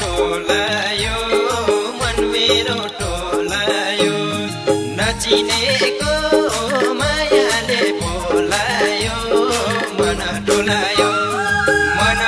टोलायो मन मेरो टोलायो। नचिनेको मायाले बोलायो मन टोलायो मन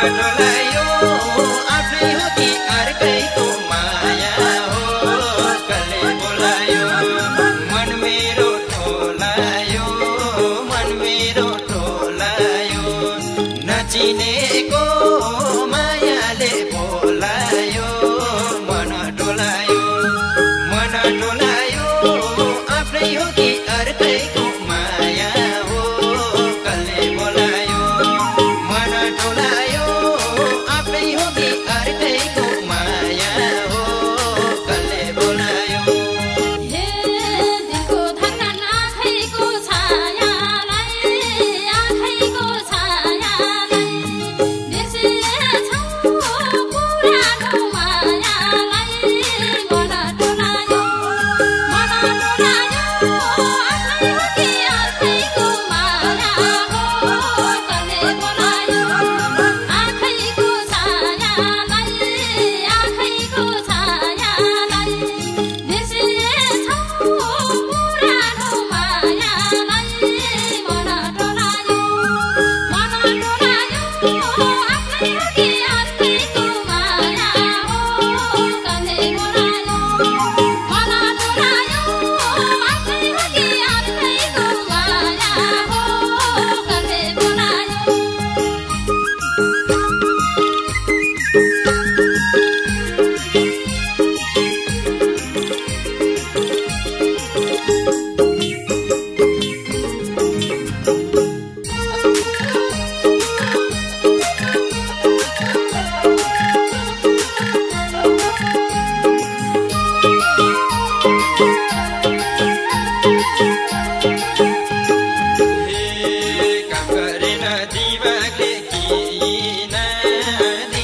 Yeah.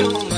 you